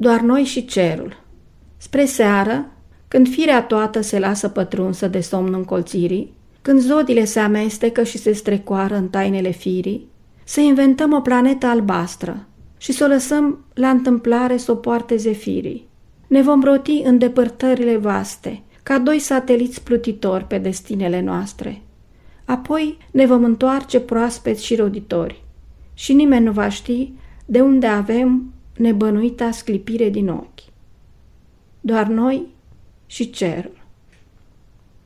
doar noi și cerul. Spre seară, când firea toată se lasă pătrunsă de somn încolțirii, când zodile se amestecă și se strecoară în tainele firii, să inventăm o planetă albastră și să o lăsăm la întâmplare să o poarte zefirii. Ne vom roti în depărtările vaste, ca doi sateliți plutitori pe destinele noastre. Apoi ne vom întoarce proaspeți și roditori și nimeni nu va ști de unde avem nebănuita sclipire din ochi. Doar noi și cerul.